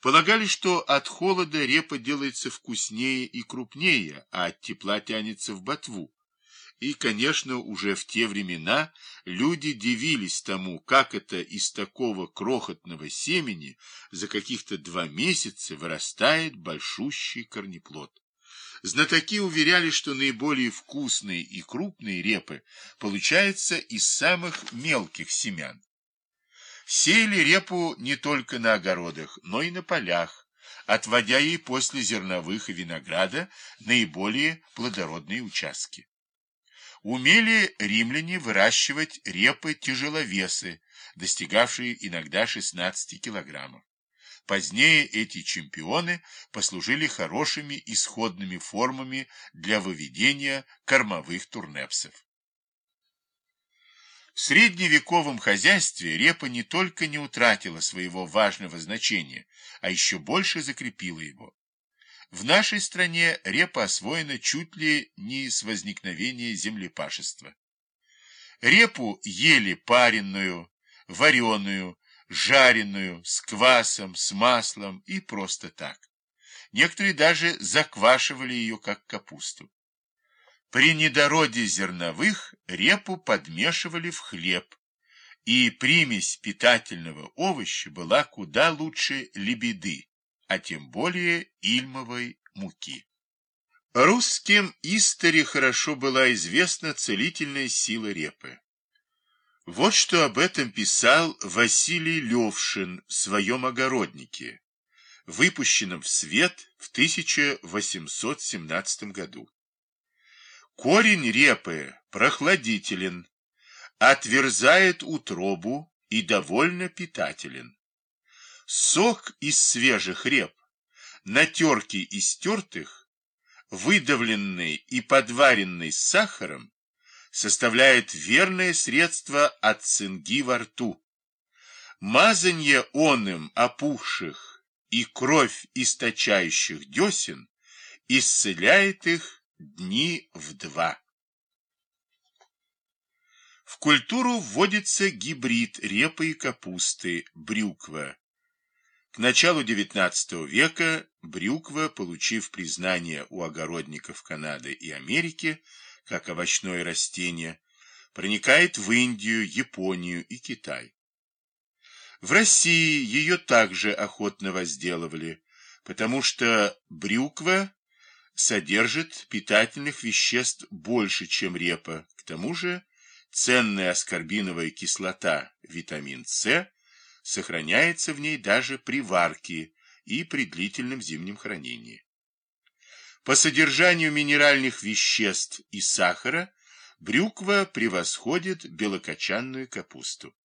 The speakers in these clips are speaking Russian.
Полагали, что от холода репа делается вкуснее и крупнее, а от тепла тянется в ботву. И, конечно, уже в те времена люди дивились тому, как это из такого крохотного семени за каких-то два месяца вырастает большущий корнеплод. Знатоки уверяли, что наиболее вкусные и крупные репы получаются из самых мелких семян. Сеяли репу не только на огородах, но и на полях, отводя ей после зерновых и винограда наиболее плодородные участки. Умели римляне выращивать репы-тяжеловесы, достигавшие иногда 16 килограммов. Позднее эти чемпионы послужили хорошими исходными формами для выведения кормовых турнепсов. В средневековом хозяйстве репа не только не утратила своего важного значения, а еще больше закрепила его. В нашей стране репа освоена чуть ли не с возникновения землепашества. Репу ели пареную, вареную, жареную, с квасом, с маслом и просто так. Некоторые даже заквашивали ее, как капусту. При недороде зерновых репу подмешивали в хлеб, и примесь питательного овоща была куда лучше лебеды а тем более ильмовой муки. Русским истори хорошо была известна целительная сила репы. Вот что об этом писал Василий Левшин в своем огороднике, выпущенном в свет в 1817 году. Корень репы прохладителен, отверзает утробу и довольно питателен. Сок из свежих реп, натерки из тертых, выдавленный и подваренный с сахаром, составляет верное средство от цинги во рту. Мазанье оным опухших и кровь источающих десен исцеляет их дни в два. В культуру вводится гибрид репы и капусты, брюква, к началу XIX века брюква, получив признание у огородников Канады и Америки как овощное растение, проникает в Индию, Японию и Китай. В России ее также охотно возделывали, потому что брюква содержит питательных веществ больше, чем репа. К тому же ценная аскорбиновая кислота, витамин С, сохраняется в ней даже при варке и при длительном зимнем хранении. По содержанию минеральных веществ и сахара брюква превосходит белокочанную капусту.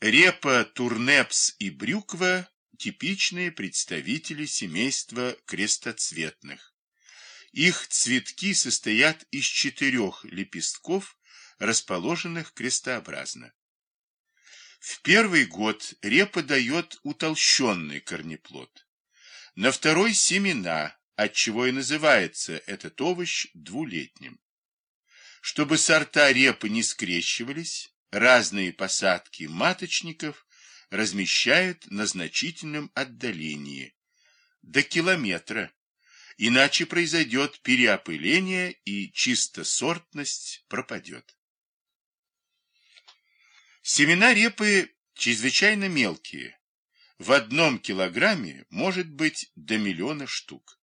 Репа, турнепс и брюква – типичные представители семейства крестоцветных. Их цветки состоят из четырех лепестков, расположенных крестообразно. В первый год репа дает утолщенный корнеплод. На второй – семена, отчего и называется этот овощ двулетним. Чтобы сорта репы не скрещивались, разные посадки маточников размещают на значительном отдалении, до километра, иначе произойдет переопыление и чистосортность пропадет. Семена репы чрезвычайно мелкие. В одном килограмме может быть до миллиона штук.